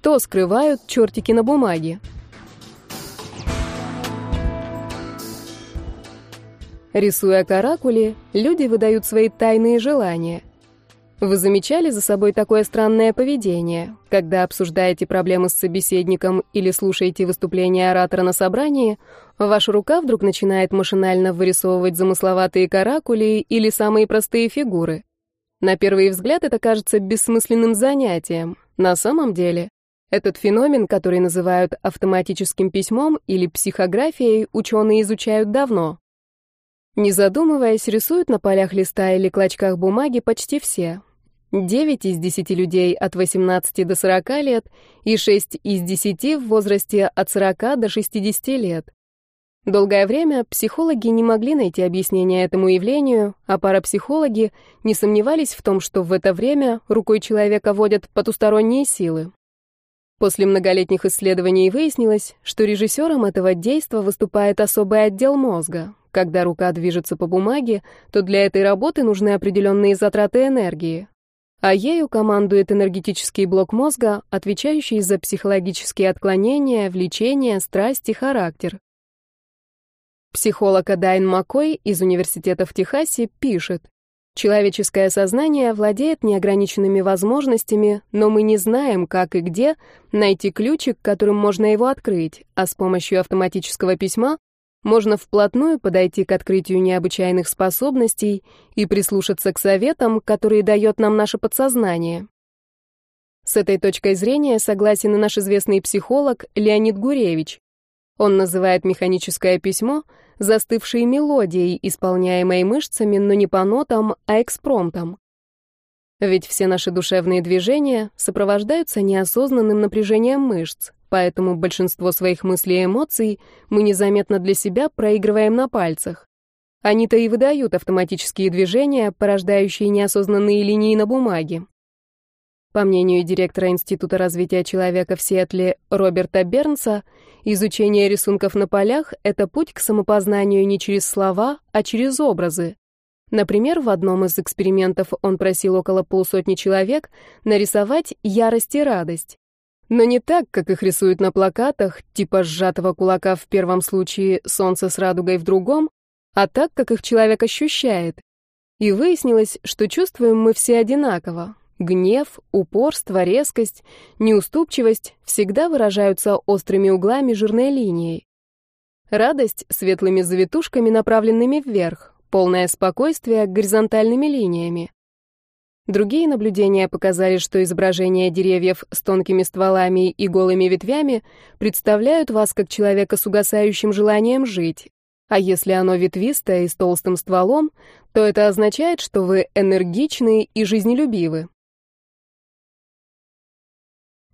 Что скрывают чертики на бумаге? Рисуя каракули, люди выдают свои тайные желания. Вы замечали за собой такое странное поведение, когда обсуждаете проблемы с собеседником или слушаете выступление оратора на собрании, ваша рука вдруг начинает машинально вырисовывать замысловатые каракули или самые простые фигуры. На первый взгляд это кажется бессмысленным занятием. На самом деле, этот феномен, который называют автоматическим письмом или психографией, ученые изучают давно. Не задумываясь, рисуют на полях листа или клочках бумаги почти все. 9 из 10 людей от 18 до 40 лет и 6 из 10 в возрасте от 40 до 60 лет. Долгое время психологи не могли найти объяснение этому явлению, а парапсихологи не сомневались в том, что в это время рукой человека водят потусторонние силы. После многолетних исследований выяснилось, что режиссером этого действа выступает особый отдел мозга. Когда рука движется по бумаге, то для этой работы нужны определенные затраты энергии. А ею командует энергетический блок мозга, отвечающий за психологические отклонения, влечения, страсть и характер. Психолог Адайн Маккой из университета в Техасе пишет, Человеческое сознание владеет неограниченными возможностями, но мы не знаем, как и где найти ключик, которым можно его открыть, а с помощью автоматического письма можно вплотную подойти к открытию необычайных способностей и прислушаться к советам, которые дает нам наше подсознание. С этой точкой зрения согласен и наш известный психолог Леонид Гуревич. Он называет механическое письмо застывшей мелодией, исполняемой мышцами, но не по нотам, а экспромтом. Ведь все наши душевные движения сопровождаются неосознанным напряжением мышц, поэтому большинство своих мыслей и эмоций мы незаметно для себя проигрываем на пальцах. Они-то и выдают автоматические движения, порождающие неосознанные линии на бумаге. По мнению директора Института развития человека в Сиэтле Роберта Бернса, изучение рисунков на полях — это путь к самопознанию не через слова, а через образы. Например, в одном из экспериментов он просил около полсотни человек нарисовать ярость и радость. Но не так, как их рисуют на плакатах, типа сжатого кулака в первом случае, солнце с радугой в другом, а так, как их человек ощущает. И выяснилось, что чувствуем мы все одинаково, Гнев, упорство, резкость, неуступчивость всегда выражаются острыми углами жирной линией. Радость — светлыми завитушками, направленными вверх, полное спокойствие — горизонтальными линиями. Другие наблюдения показали, что изображения деревьев с тонкими стволами и голыми ветвями представляют вас как человека с угасающим желанием жить, а если оно ветвистое и с толстым стволом, то это означает, что вы энергичны и жизнелюбивы.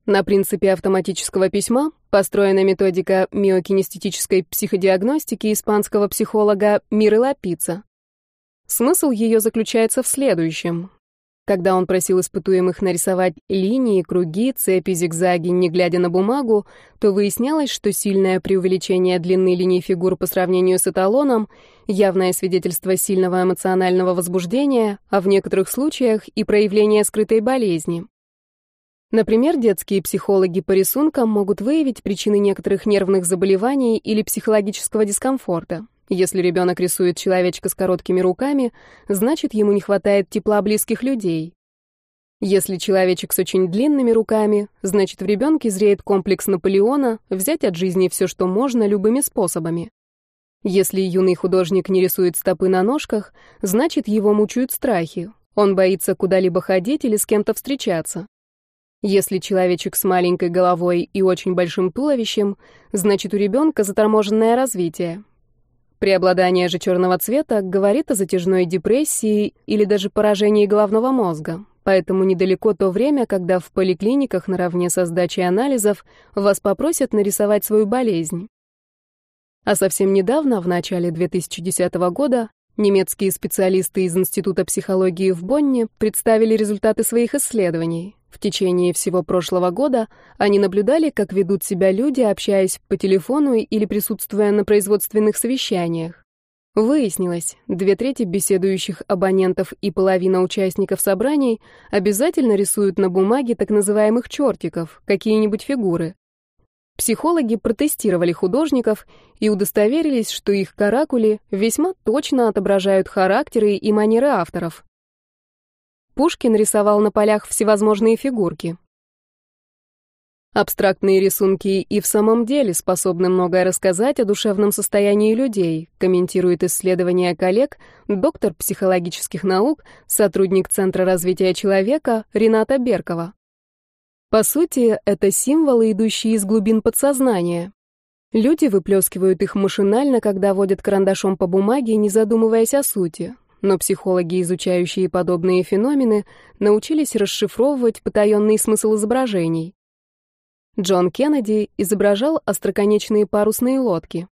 На принципе автоматического письма построена методика миокинестетической психодиагностики испанского психолога Миры Лапица. Смысл ее заключается в следующем. Когда он просил испытуемых нарисовать линии, круги, цепи, зигзаги, не глядя на бумагу, то выяснялось, что сильное преувеличение длины линий фигур по сравнению с эталоном — явное свидетельство сильного эмоционального возбуждения, а в некоторых случаях и проявление скрытой болезни. Например, детские психологи по рисункам могут выявить причины некоторых нервных заболеваний или психологического дискомфорта. Если ребенок рисует человечка с короткими руками, значит, ему не хватает тепла близких людей. Если человечек с очень длинными руками, значит, в ребенке зреет комплекс Наполеона взять от жизни все, что можно, любыми способами. Если юный художник не рисует стопы на ножках, значит, его мучают страхи. Он боится куда-либо ходить или с кем-то встречаться. Если человечек с маленькой головой и очень большим туловищем, значит у ребенка заторможенное развитие. Преобладание же черного цвета говорит о затяжной депрессии или даже поражении головного мозга. Поэтому недалеко то время, когда в поликлиниках наравне со сдачей анализов вас попросят нарисовать свою болезнь. А совсем недавно, в начале 2010 года, немецкие специалисты из Института психологии в Бонне представили результаты своих исследований. В течение всего прошлого года они наблюдали, как ведут себя люди, общаясь по телефону или присутствуя на производственных совещаниях. Выяснилось, две трети беседующих абонентов и половина участников собраний обязательно рисуют на бумаге так называемых чертиков, какие-нибудь фигуры. Психологи протестировали художников и удостоверились, что их каракули весьма точно отображают характеры и манеры авторов. Пушкин рисовал на полях всевозможные фигурки. Абстрактные рисунки и в самом деле способны многое рассказать о душевном состоянии людей, комментирует исследования коллег доктор психологических наук, сотрудник Центра развития человека Рената Беркова. По сути, это символы, идущие из глубин подсознания. Люди выплескивают их машинально, когда водят карандашом по бумаге, не задумываясь о сути. Но психологи, изучающие подобные феномены, научились расшифровывать потаенный смысл изображений. Джон Кеннеди изображал остроконечные парусные лодки.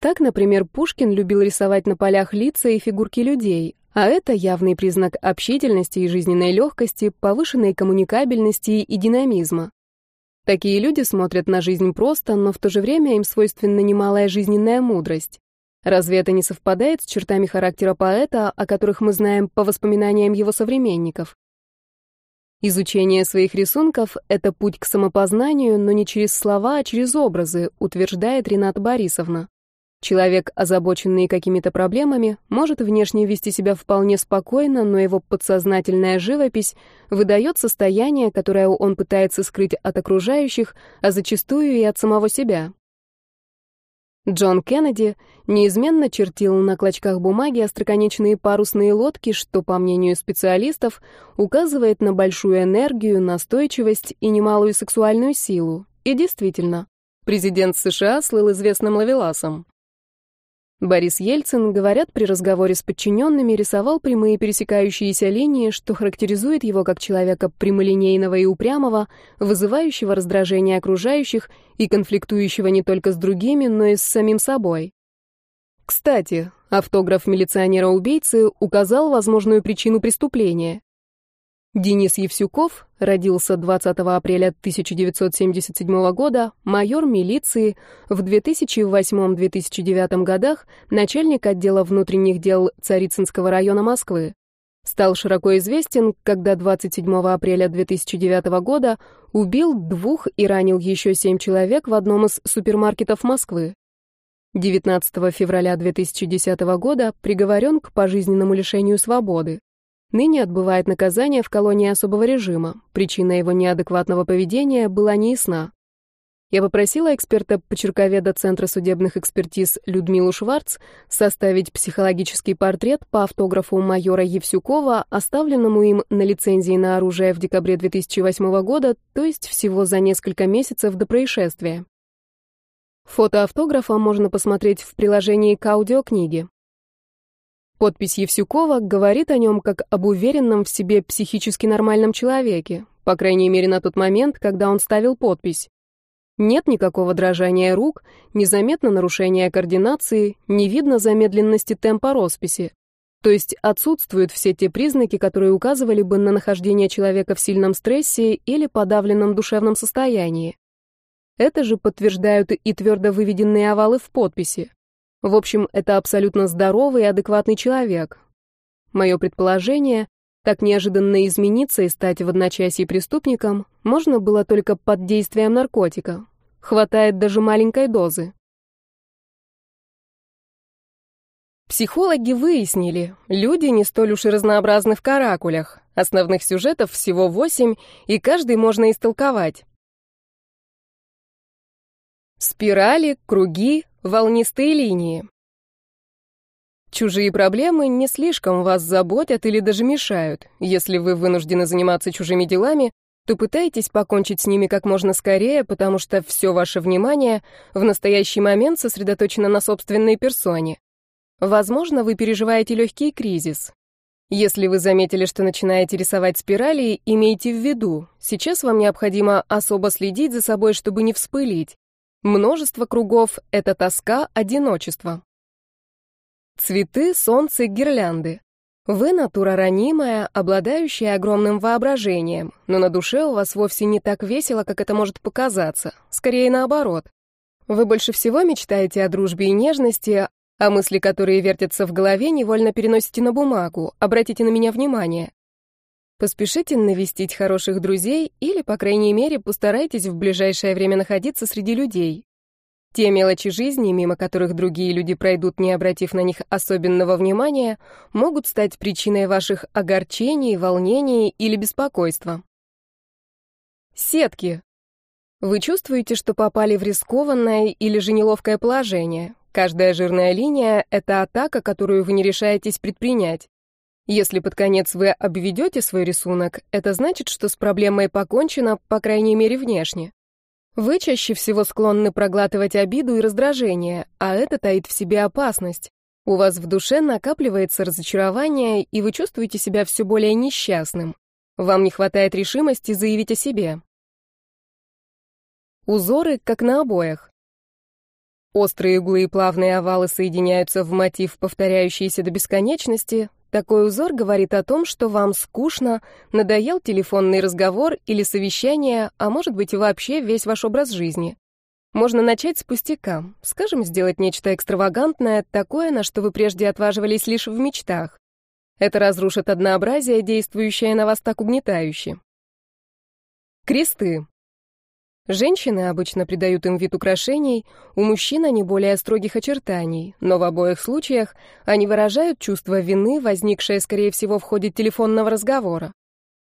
Так, например, Пушкин любил рисовать на полях лица и фигурки людей, а это явный признак общительности и жизненной легкости, повышенной коммуникабельности и динамизма. Такие люди смотрят на жизнь просто, но в то же время им свойственна немалая жизненная мудрость. Разве это не совпадает с чертами характера поэта, о которых мы знаем по воспоминаниям его современников? Изучение своих рисунков — это путь к самопознанию, но не через слова, а через образы, утверждает Рената Борисовна. Человек, озабоченный какими-то проблемами, может внешне вести себя вполне спокойно, но его подсознательная живопись выдает состояние, которое он пытается скрыть от окружающих, а зачастую и от самого себя. Джон Кеннеди неизменно чертил на клочках бумаги остроконечные парусные лодки, что, по мнению специалистов, указывает на большую энергию, настойчивость и немалую сексуальную силу. И действительно, президент США слыл известным ловеласом. Борис Ельцин, говорят, при разговоре с подчиненными рисовал прямые пересекающиеся линии, что характеризует его как человека прямолинейного и упрямого, вызывающего раздражение окружающих и конфликтующего не только с другими, но и с самим собой. Кстати, автограф милиционера-убийцы указал возможную причину преступления. Денис Евсюков родился 20 апреля 1977 года, майор милиции, в 2008-2009 годах начальник отдела внутренних дел Царицынского района Москвы. Стал широко известен, когда 27 апреля 2009 года убил двух и ранил еще семь человек в одном из супермаркетов Москвы. 19 февраля 2010 года приговорен к пожизненному лишению свободы. Ныне отбывает наказание в колонии особого режима. Причина его неадекватного поведения была неясна. Я попросила эксперта-почерковеда Центра судебных экспертиз Людмилу Шварц составить психологический портрет по автографу майора Евсюкова, оставленному им на лицензии на оружие в декабре 2008 года, то есть всего за несколько месяцев до происшествия. Фото автографа можно посмотреть в приложении к аудиокниге. Подпись Евсюкова говорит о нем как об уверенном в себе психически нормальном человеке, по крайней мере на тот момент, когда он ставил подпись. Нет никакого дрожания рук, незаметно нарушения координации, не видно замедленности темпа росписи. То есть отсутствуют все те признаки, которые указывали бы на нахождение человека в сильном стрессе или подавленном душевном состоянии. Это же подтверждают и твердо выведенные овалы в подписи. В общем, это абсолютно здоровый и адекватный человек. Мое предположение, так неожиданно измениться и стать в одночасье преступником, можно было только под действием наркотика. Хватает даже маленькой дозы. Психологи выяснили, люди не столь уж и разнообразны в каракулях. Основных сюжетов всего восемь, и каждый можно истолковать. Спирали, круги, волнистые линии. Чужие проблемы не слишком вас заботят или даже мешают. Если вы вынуждены заниматься чужими делами, то пытайтесь покончить с ними как можно скорее, потому что все ваше внимание в настоящий момент сосредоточено на собственной персоне. Возможно, вы переживаете легкий кризис. Если вы заметили, что начинаете рисовать спирали, имейте в виду, сейчас вам необходимо особо следить за собой, чтобы не вспылить. Множество кругов — это тоска, одиночество. Цветы, солнце, гирлянды. Вы натура ранимая, обладающая огромным воображением, но на душе у вас вовсе не так весело, как это может показаться. Скорее наоборот. Вы больше всего мечтаете о дружбе и нежности, А мысли, которые вертятся в голове, невольно переносите на бумагу. Обратите на меня внимание. Поспешите навестить хороших друзей или, по крайней мере, постарайтесь в ближайшее время находиться среди людей. Те мелочи жизни, мимо которых другие люди пройдут, не обратив на них особенного внимания, могут стать причиной ваших огорчений, волнений или беспокойства. Сетки. Вы чувствуете, что попали в рискованное или же неловкое положение. Каждая жирная линия — это атака, которую вы не решаетесь предпринять. Если под конец вы обведете свой рисунок, это значит, что с проблемой покончено, по крайней мере, внешне. Вы чаще всего склонны проглатывать обиду и раздражение, а это таит в себе опасность. У вас в душе накапливается разочарование, и вы чувствуете себя все более несчастным. Вам не хватает решимости заявить о себе. Узоры, как на обоях. Острые углы и плавные овалы соединяются в мотив, повторяющийся до бесконечности, такой узор говорит о том, что вам скучно, надоел телефонный разговор или совещание, а может быть вообще весь ваш образ жизни. Можно начать с пустяка, скажем, сделать нечто экстравагантное, такое, на что вы прежде отваживались лишь в мечтах. Это разрушит однообразие, действующее на вас так угнетающе. Кресты. Женщины обычно придают им вид украшений, у мужчин они более строгих очертаний, но в обоих случаях они выражают чувство вины, возникшее, скорее всего, в ходе телефонного разговора.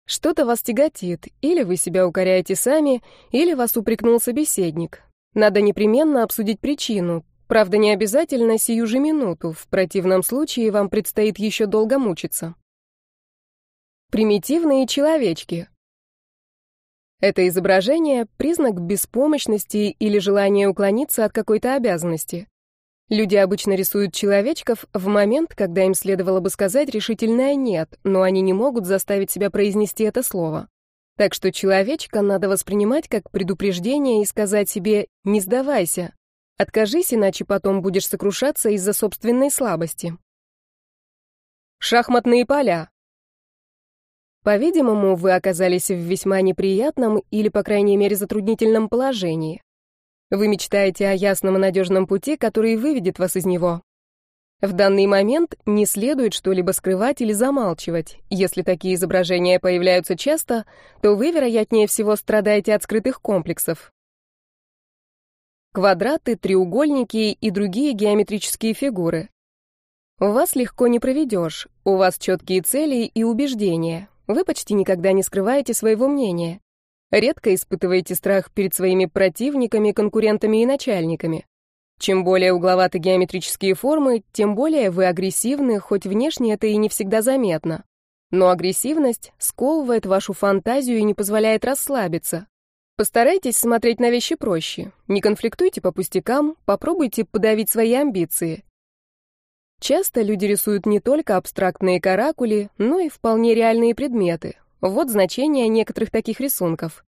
Что-то вас тяготит, или вы себя укоряете сами, или вас упрекнул собеседник. Надо непременно обсудить причину, правда, не обязательно сию же минуту, в противном случае вам предстоит еще долго мучиться. Примитивные человечки. Это изображение — признак беспомощности или желания уклониться от какой-то обязанности. Люди обычно рисуют человечков в момент, когда им следовало бы сказать решительное «нет», но они не могут заставить себя произнести это слово. Так что человечка надо воспринимать как предупреждение и сказать себе «не сдавайся». Откажись, иначе потом будешь сокрушаться из-за собственной слабости. Шахматные поля. По-видимому, вы оказались в весьма неприятном или, по крайней мере, затруднительном положении. Вы мечтаете о ясном и надежном пути, который выведет вас из него. В данный момент не следует что-либо скрывать или замалчивать. Если такие изображения появляются часто, то вы, вероятнее всего, страдаете от скрытых комплексов. Квадраты, треугольники и другие геометрические фигуры. Вас легко не проведешь, у вас четкие цели и убеждения, вы почти никогда не скрываете своего мнения. Редко испытываете страх перед своими противниками, конкурентами и начальниками. Чем более угловаты геометрические формы, тем более вы агрессивны, хоть внешне это и не всегда заметно. Но агрессивность сковывает вашу фантазию и не позволяет расслабиться. Постарайтесь смотреть на вещи проще. Не конфликтуйте по пустякам, попробуйте подавить свои амбиции. Часто люди рисуют не только абстрактные каракули, но и вполне реальные предметы. Вот значение некоторых таких рисунков.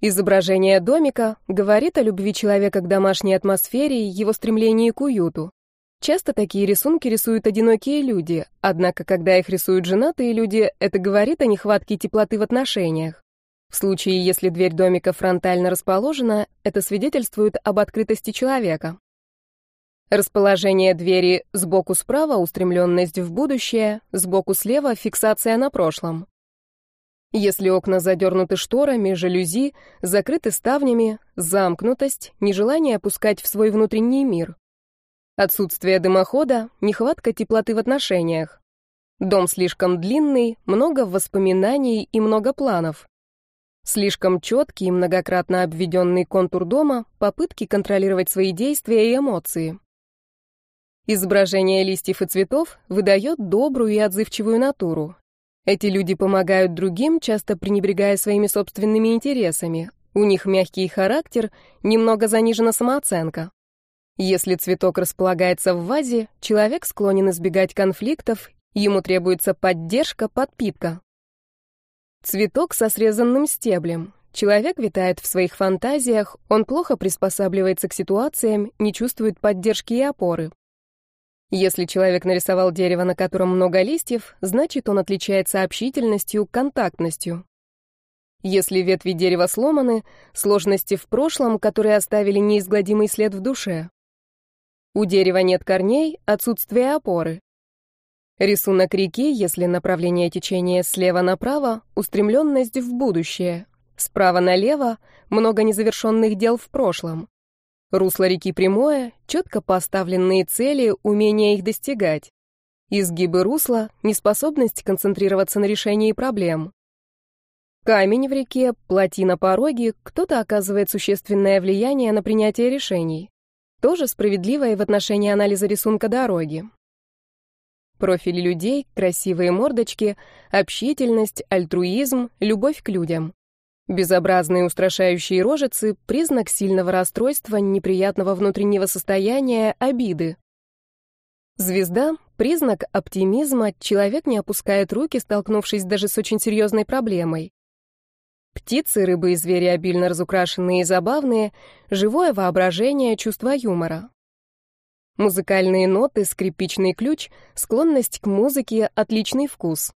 Изображение домика говорит о любви человека к домашней атмосфере и его стремлении к уюту. Часто такие рисунки рисуют одинокие люди, однако когда их рисуют женатые люди, это говорит о нехватке теплоты в отношениях. В случае, если дверь домика фронтально расположена, это свидетельствует об открытости человека. Расположение двери сбоку справа — устремленность в будущее, сбоку слева — фиксация на прошлом. Если окна задернуты шторами, жалюзи, закрыты ставнями, замкнутость, нежелание опускать в свой внутренний мир. Отсутствие дымохода, нехватка теплоты в отношениях. Дом слишком длинный, много воспоминаний и много планов. Слишком четкий и многократно обведенный контур дома, попытки контролировать свои действия и эмоции. Изображение листьев и цветов выдает добрую и отзывчивую натуру. Эти люди помогают другим, часто пренебрегая своими собственными интересами. У них мягкий характер, немного занижена самооценка. Если цветок располагается в вазе, человек склонен избегать конфликтов, ему требуется поддержка, подпитка. Цветок со срезанным стеблем. Человек витает в своих фантазиях, он плохо приспосабливается к ситуациям, не чувствует поддержки и опоры. Если человек нарисовал дерево, на котором много листьев, значит, он отличается общительностью, контактностью. Если ветви дерева сломаны, сложности в прошлом, которые оставили неизгладимый след в душе. У дерева нет корней, отсутствие опоры. Рисунок реки, если направление течения слева направо, устремленность в будущее. Справа налево много незавершенных дел в прошлом. Русло реки прямое, четко поставленные цели, умение их достигать. Изгибы русла, неспособность концентрироваться на решении проблем. Камень в реке, плотина пороги, кто-то оказывает существенное влияние на принятие решений. Тоже справедливо и в отношении анализа рисунка дороги. Профили людей, красивые мордочки, общительность, альтруизм, любовь к людям. Безобразные устрашающие рожицы — признак сильного расстройства, неприятного внутреннего состояния, обиды. Звезда — признак оптимизма, человек не опускает руки, столкнувшись даже с очень серьезной проблемой. Птицы, рыбы и звери обильно разукрашенные и забавные, живое воображение, чувство юмора. Музыкальные ноты, скрипичный ключ, склонность к музыке, отличный вкус.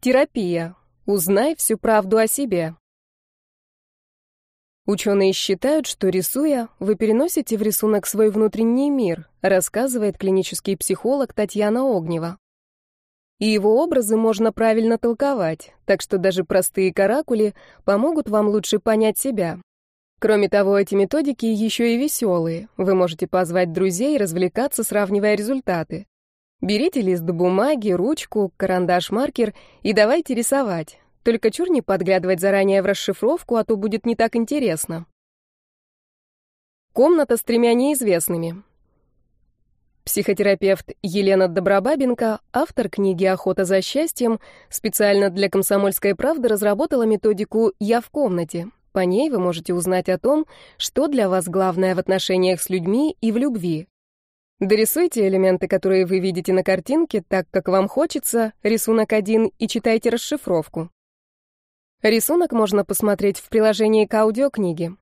Арт-терапия. Узнай всю правду о себе. Ученые считают, что рисуя, вы переносите в рисунок свой внутренний мир, рассказывает клинический психолог Татьяна Огнева. И его образы можно правильно толковать, так что даже простые каракули помогут вам лучше понять себя. Кроме того, эти методики еще и веселые. Вы можете позвать друзей и развлекаться, сравнивая результаты. Берите лист бумаги, ручку, карандаш-маркер и давайте рисовать. Только чур не подглядывать заранее в расшифровку, а то будет не так интересно. Комната с тремя неизвестными. Психотерапевт Елена Добробабенко, автор книги «Охота за счастьем», специально для «Комсомольской правды» разработала методику «Я в комнате», по ней вы можете узнать о том, что для вас главное в отношениях с людьми и в любви. Дорисуйте элементы, которые вы видите на картинке, так, как вам хочется, рисунок один, и читайте расшифровку. Рисунок можно посмотреть в приложении к аудиокниге.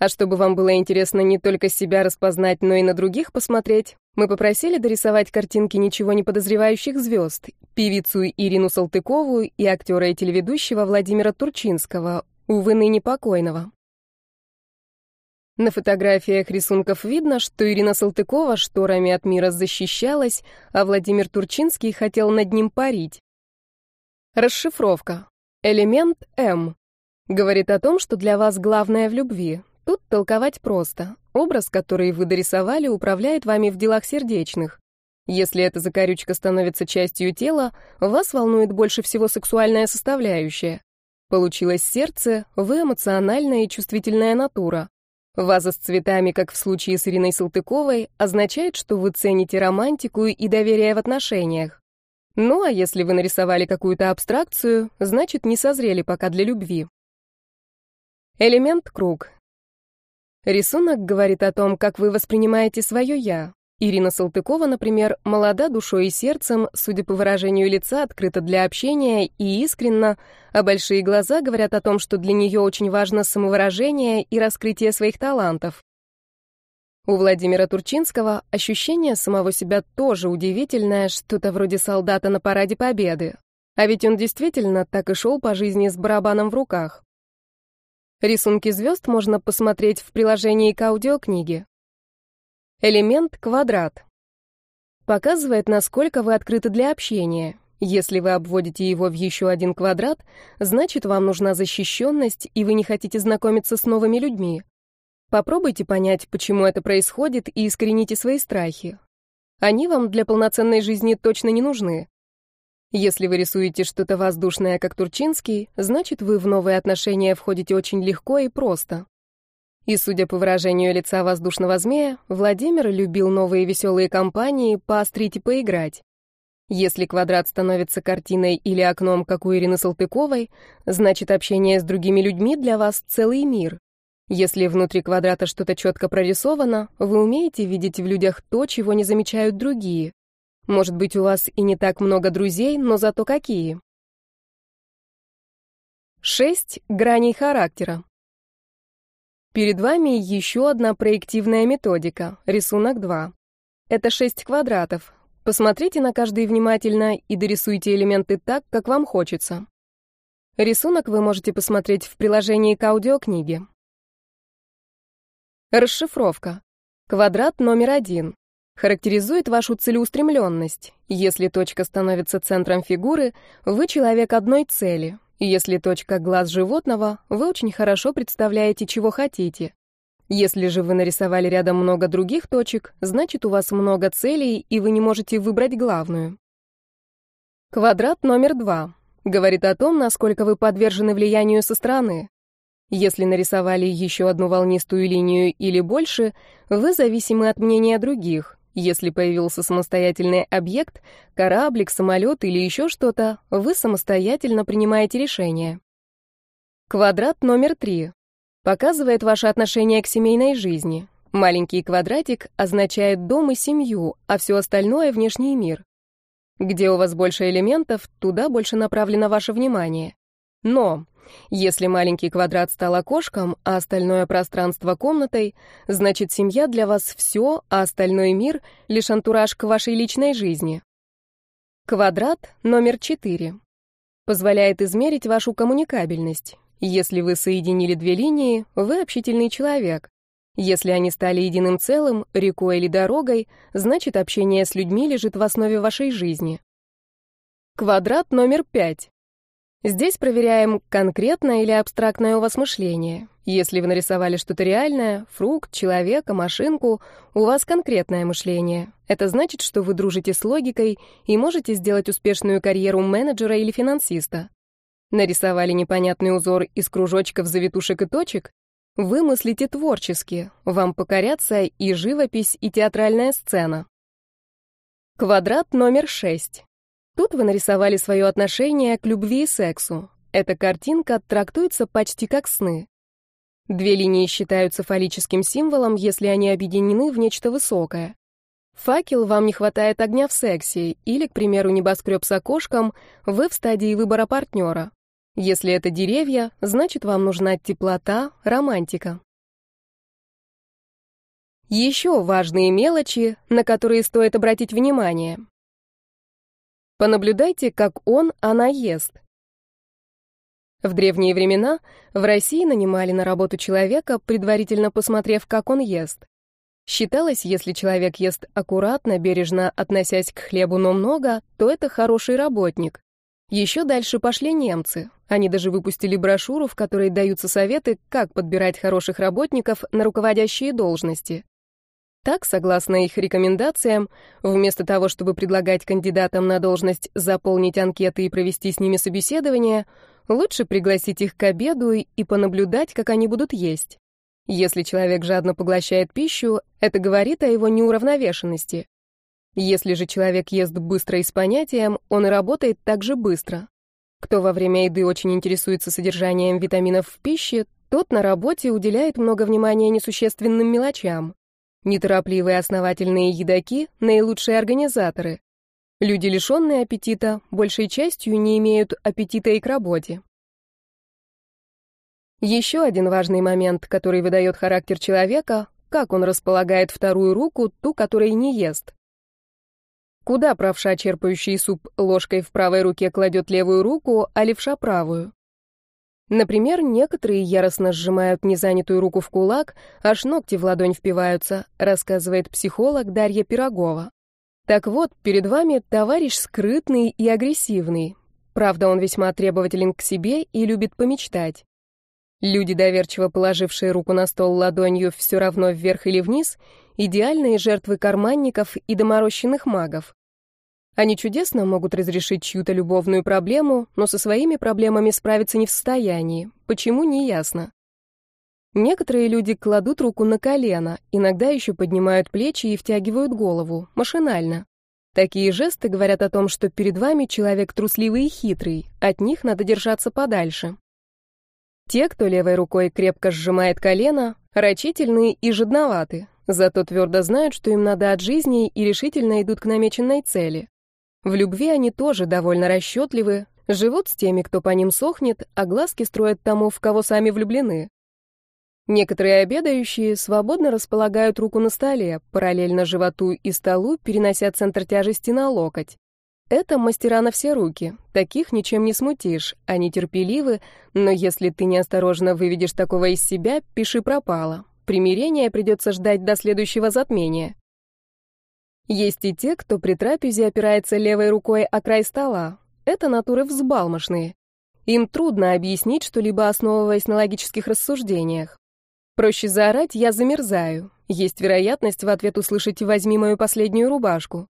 А чтобы вам было интересно не только себя распознать, но и на других посмотреть, мы попросили дорисовать картинки ничего не подозревающих звезд, певицу Ирину Салтыкову и актера и телеведущего Владимира Турчинского, увы, ныне покойного. На фотографиях рисунков видно, что Ирина Салтыкова шторами от мира защищалась, а Владимир Турчинский хотел над ним парить. Расшифровка. Элемент М. Говорит о том, что для вас главное в любви. Тут толковать просто. Образ, который вы дорисовали, управляет вами в делах сердечных. Если эта закорючка становится частью тела, вас волнует больше всего сексуальная составляющая. Получилось сердце, вы эмоциональная и чувствительная натура. Ваза с цветами, как в случае с Ириной Салтыковой, означает, что вы цените романтику и доверие в отношениях. Ну а если вы нарисовали какую-то абстракцию, значит, не созрели пока для любви. Элемент круг. Рисунок говорит о том, как вы воспринимаете свое «я». Ирина Салтыкова, например, молода душой и сердцем, судя по выражению лица, открыта для общения и искренна, а большие глаза говорят о том, что для нее очень важно самовыражение и раскрытие своих талантов. У Владимира Турчинского ощущение самого себя тоже удивительное, что-то вроде солдата на параде Победы. А ведь он действительно так и шел по жизни с барабаном в руках. Рисунки звезд можно посмотреть в приложении к аудиокниге. Элемент квадрат. Показывает, насколько вы открыты для общения. Если вы обводите его в еще один квадрат, значит, вам нужна защищенность, и вы не хотите знакомиться с новыми людьми. Попробуйте понять, почему это происходит, и искорените свои страхи. Они вам для полноценной жизни точно не нужны. Если вы рисуете что-то воздушное, как Турчинский, значит, вы в новые отношения входите очень легко и просто. И, судя по выражению лица воздушного змея, Владимир любил новые веселые компании, поострить и поиграть. Если квадрат становится картиной или окном, как у Ирины Салтыковой, значит, общение с другими людьми для вас целый мир. Если внутри квадрата что-то четко прорисовано, вы умеете видеть в людях то, чего не замечают другие. Может быть, у вас и не так много друзей, но зато какие. Шесть граней характера. Перед вами еще одна проективная методика, рисунок 2. Это 6 квадратов. Посмотрите на каждый внимательно и дорисуйте элементы так, как вам хочется. Рисунок вы можете посмотреть в приложении к аудиокниге. Расшифровка. Квадрат номер один. Характеризует вашу целеустремленность. Если точка становится центром фигуры, вы человек одной цели. Если точка глаз животного, вы очень хорошо представляете, чего хотите. Если же вы нарисовали рядом много других точек, значит у вас много целей, и вы не можете выбрать главную. Квадрат номер два. Говорит о том, насколько вы подвержены влиянию со стороны. Если нарисовали еще одну волнистую линию или больше, вы зависимы от мнения других. Если появился самостоятельный объект, кораблик, самолет или еще что-то, вы самостоятельно принимаете решение. Квадрат номер три. Показывает ваше отношение к семейной жизни. Маленький квадратик означает дом и семью, а все остальное — внешний мир. Где у вас больше элементов, туда больше направлено ваше внимание. Но если маленький квадрат стал окошком, а остальное пространство комнатой, значит, семья для вас все, а остальной мир — лишь антураж к вашей личной жизни. Квадрат номер 4. Позволяет измерить вашу коммуникабельность. Если вы соединили две линии, вы общительный человек. Если они стали единым целым, рекой или дорогой, значит, общение с людьми лежит в основе вашей жизни. Квадрат номер 5. Здесь проверяем, конкретное или абстрактное у вас мышление. Если вы нарисовали что-то реальное, фрукт, человека, машинку, у вас конкретное мышление. Это значит, что вы дружите с логикой и можете сделать успешную карьеру менеджера или финансиста. Нарисовали непонятный узор из кружочков, завитушек и точек? Вы мыслите творчески, вам покорятся и живопись, и театральная сцена. Квадрат номер шесть. Тут вы нарисовали свое отношение к любви и сексу. Эта картинка трактуется почти как сны. Две линии считаются фаллическим символом, если они объединены в нечто высокое. Факел вам не хватает огня в сексе, или, к примеру, небоскреб с окошком, вы в стадии выбора партнера. Если это деревья, значит, вам нужна теплота, романтика. Еще важные мелочи, на которые стоит обратить внимание. Понаблюдайте, как он, она ест. В древние времена в России нанимали на работу человека, предварительно посмотрев, как он ест. Считалось, если человек ест аккуратно, бережно относясь к хлебу, но много, то это хороший работник. Еще дальше пошли немцы. Они даже выпустили брошюру, в которой даются советы, как подбирать хороших работников на руководящие должности. Так, согласно их рекомендациям, вместо того, чтобы предлагать кандидатам на должность заполнить анкеты и провести с ними собеседование, лучше пригласить их к обеду и понаблюдать, как они будут есть. Если человек жадно поглощает пищу, это говорит о его неуравновешенности. Если же человек ест быстро и с понятием, он и работает так же быстро. Кто во время еды очень интересуется содержанием витаминов в пище, тот на работе уделяет много внимания несущественным мелочам. Неторопливые основательные едоки — наилучшие организаторы. Люди, лишенные аппетита, большей частью не имеют аппетита и к работе. Еще один важный момент, который выдает характер человека, как он располагает вторую руку, ту, которой не ест. Куда правша, черпающий суп ложкой в правой руке, кладет левую руку, а левша правую? Например, некоторые яростно сжимают незанятую руку в кулак, аж ногти в ладонь впиваются, рассказывает психолог Дарья Пирогова. Так вот, перед вами товарищ скрытный и агрессивный. Правда, он весьма требователен к себе и любит помечтать. Люди, доверчиво положившие руку на стол ладонью все равно вверх или вниз, идеальные жертвы карманников и доморощенных магов. Они чудесно могут разрешить чью-то любовную проблему, но со своими проблемами справиться не в состоянии. Почему, не ясно. Некоторые люди кладут руку на колено, иногда еще поднимают плечи и втягивают голову, машинально. Такие жесты говорят о том, что перед вами человек трусливый и хитрый, от них надо держаться подальше. Те, кто левой рукой крепко сжимает колено, рачительные и жадноваты, зато твердо знают, что им надо от жизни и решительно идут к намеченной цели. В любви они тоже довольно расчетливы, живут с теми, кто по ним сохнет, а глазки строят тому, в кого сами влюблены. Некоторые обедающие свободно располагают руку на столе, параллельно животу и столу, перенося центр тяжести на локоть. Это мастера на все руки. Таких ничем не смутишь. Они терпеливы, но если ты неосторожно выведешь такого из себя, пиши пропало. примирения придется ждать до следующего затмения. Есть и те, кто при трапезе опирается левой рукой о край стола. Это натуры взбалмошные. Им трудно объяснить что-либо, основываясь на логических рассуждениях. Проще заорать «я замерзаю». Есть вероятность в ответ услышать «возьми мою последнюю рубашку».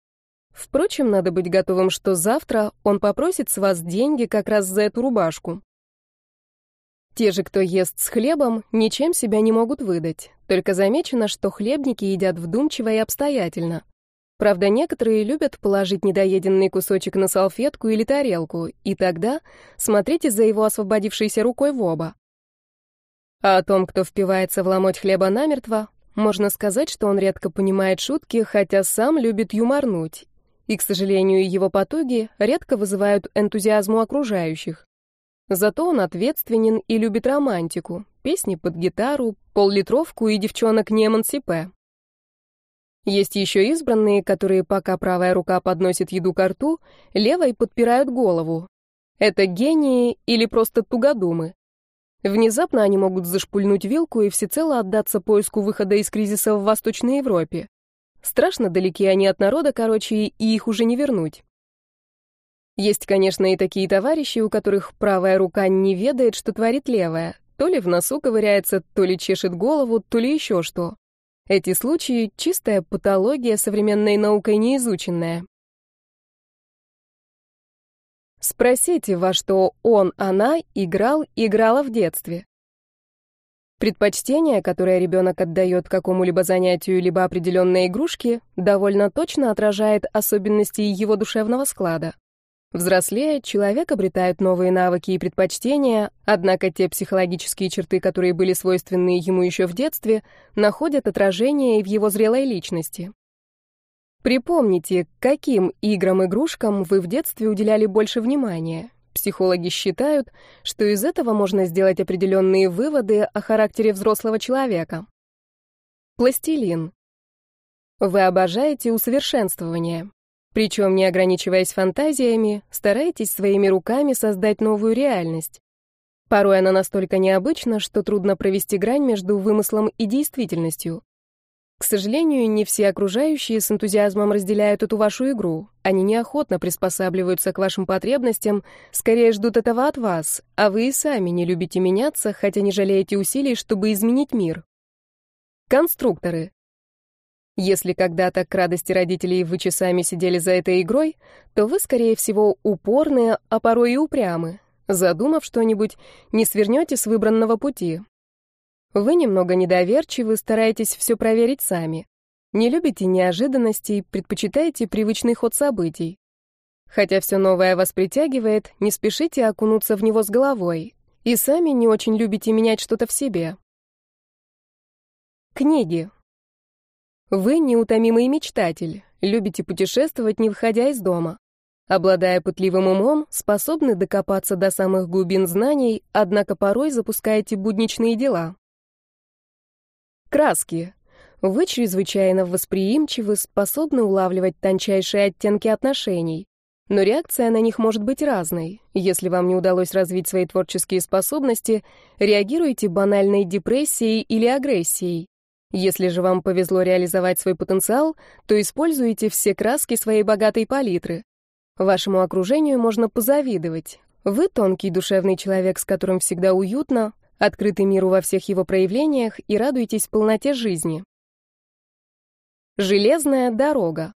Впрочем, надо быть готовым, что завтра он попросит с вас деньги как раз за эту рубашку. Те же, кто ест с хлебом, ничем себя не могут выдать. Только замечено, что хлебники едят вдумчиво и обстоятельно. Правда, некоторые любят положить недоеденный кусочек на салфетку или тарелку, и тогда смотрите за его освободившейся рукой в оба. А о том, кто впивается в ломоть хлеба намертво, можно сказать, что он редко понимает шутки, хотя сам любит юморнуть. И, к сожалению, его потуги редко вызывают энтузиазм у окружающих. Зато он ответственен и любит романтику, песни под гитару, поллитровку и девчонок не эмансипе. Есть еще избранные, которые, пока правая рука подносит еду к рту, левой подпирают голову. Это гении или просто тугодумы. Внезапно они могут зашпульнуть вилку и всецело отдаться поиску выхода из кризиса в Восточной Европе. Страшно далеки они от народа, короче, и их уже не вернуть. Есть, конечно, и такие товарищи, у которых правая рука не ведает, что творит левая. То ли в носу ковыряется, то ли чешет голову, то ли еще что. Эти случаи — чистая патология, современной наукой неизученная. Спросите, во что он, она играл, играла в детстве. Предпочтение, которое ребенок отдает какому-либо занятию либо определенной игрушке, довольно точно отражает особенности его душевного склада. Взрослея, человек обретает новые навыки и предпочтения, однако те психологические черты, которые были свойственны ему еще в детстве, находят отражение и в его зрелой личности. Припомните, каким играм-игрушкам вы в детстве уделяли больше внимания. Психологи считают, что из этого можно сделать определенные выводы о характере взрослого человека. Пластилин. Вы обожаете усовершенствование. Причем, не ограничиваясь фантазиями, стараетесь своими руками создать новую реальность. Порой она настолько необычна, что трудно провести грань между вымыслом и действительностью. К сожалению, не все окружающие с энтузиазмом разделяют эту вашу игру. Они неохотно приспосабливаются к вашим потребностям, скорее ждут этого от вас, а вы и сами не любите меняться, хотя не жалеете усилий, чтобы изменить мир. Конструкторы. Если когда-то к радости родителей вы часами сидели за этой игрой, то вы, скорее всего, упорные, а порой и упрямы. Задумав что-нибудь, не свернете с выбранного пути. Вы немного недоверчивы, стараетесь все проверить сами. Не любите неожиданностей, предпочитаете привычный ход событий. Хотя все новое вас притягивает, не спешите окунуться в него с головой. И сами не очень любите менять что-то в себе. Книги. Вы неутомимый мечтатель, любите путешествовать, не выходя из дома. Обладая пытливым умом, способны докопаться до самых глубин знаний, однако порой запускаете будничные дела. Краски. Вы чрезвычайно восприимчивы, способны улавливать тончайшие оттенки отношений. Но реакция на них может быть разной. Если вам не удалось развить свои творческие способности, реагируйте банальной депрессией или агрессией. Если же вам повезло реализовать свой потенциал, то используйте все краски своей богатой палитры. Вашему окружению можно позавидовать. Вы тонкий душевный человек, с которым всегда уютно, открытый миру во всех его проявлениях и радуетесь полноте жизни. Железная дорога.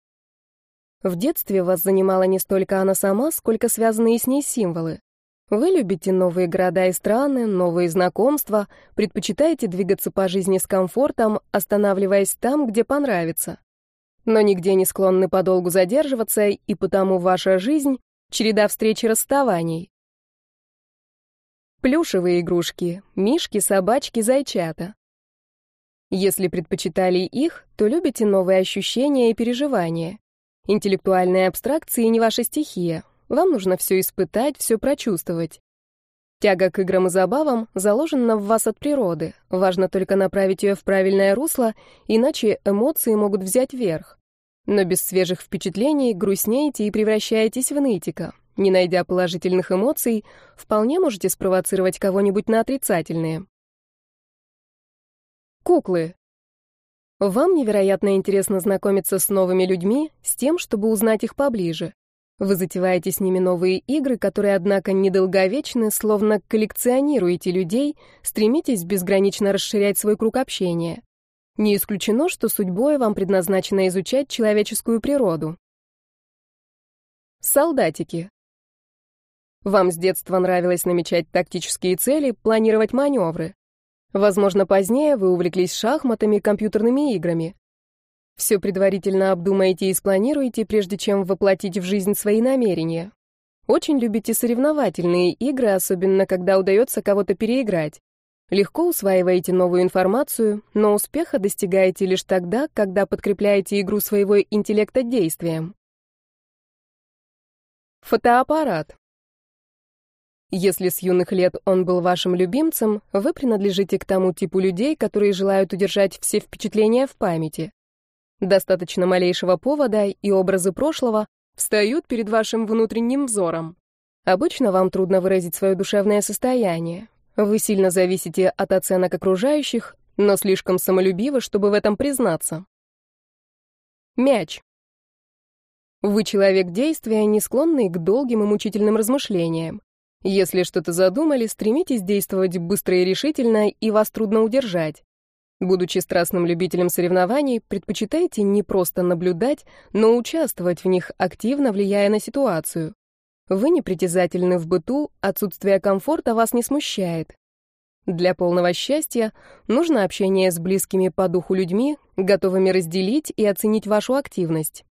В детстве вас занимала не столько она сама, сколько связанные с ней символы. Вы любите новые города и страны, новые знакомства, предпочитаете двигаться по жизни с комфортом, останавливаясь там, где понравится. Но нигде не склонны подолгу задерживаться, и потому ваша жизнь — череда встреч и расставаний. Плюшевые игрушки, мишки, собачки, зайчата. Если предпочитали их, то любите новые ощущения и переживания. Интеллектуальные абстракции не ваша стихия, вам нужно все испытать, все прочувствовать. Тяга к играм и забавам заложена в вас от природы. Важно только направить ее в правильное русло, иначе эмоции могут взять верх. Но без свежих впечатлений грустнеете и превращаетесь в нытика. Не найдя положительных эмоций, вполне можете спровоцировать кого-нибудь на отрицательные. Куклы. Вам невероятно интересно знакомиться с новыми людьми, с тем, чтобы узнать их поближе. Вы затеваете с ними новые игры, которые, однако, недолговечны, словно коллекционируете людей, стремитесь безгранично расширять свой круг общения. Не исключено, что судьбой вам предназначено изучать человеческую природу. Солдатики. Вам с детства нравилось намечать тактические цели, планировать маневры. Возможно, позднее вы увлеклись шахматами, компьютерными играми. Все предварительно обдумаете и спланируете, прежде чем воплотить в жизнь свои намерения. Очень любите соревновательные игры, особенно когда удается кого-то переиграть. Легко усваиваете новую информацию, но успеха достигаете лишь тогда, когда подкрепляете игру своего интеллекта действием. Фотоаппарат. Если с юных лет он был вашим любимцем, вы принадлежите к тому типу людей, которые желают удержать все впечатления в памяти. Достаточно малейшего повода, и образы прошлого встают перед вашим внутренним взором. Обычно вам трудно выразить свое душевное состояние. Вы сильно зависите от оценок окружающих, но слишком самолюбивы, чтобы в этом признаться. Мяч. Вы человек действия, не склонный к долгим и мучительным размышлениям. Если что-то задумали, стремитесь действовать быстро и решительно, и вас трудно удержать. Будучи страстным любителем соревнований, предпочитайте не просто наблюдать, но участвовать в них, активно влияя на ситуацию. Вы непритязательны в быту, отсутствие комфорта вас не смущает. Для полного счастья нужно общение с близкими по духу людьми, готовыми разделить и оценить вашу активность.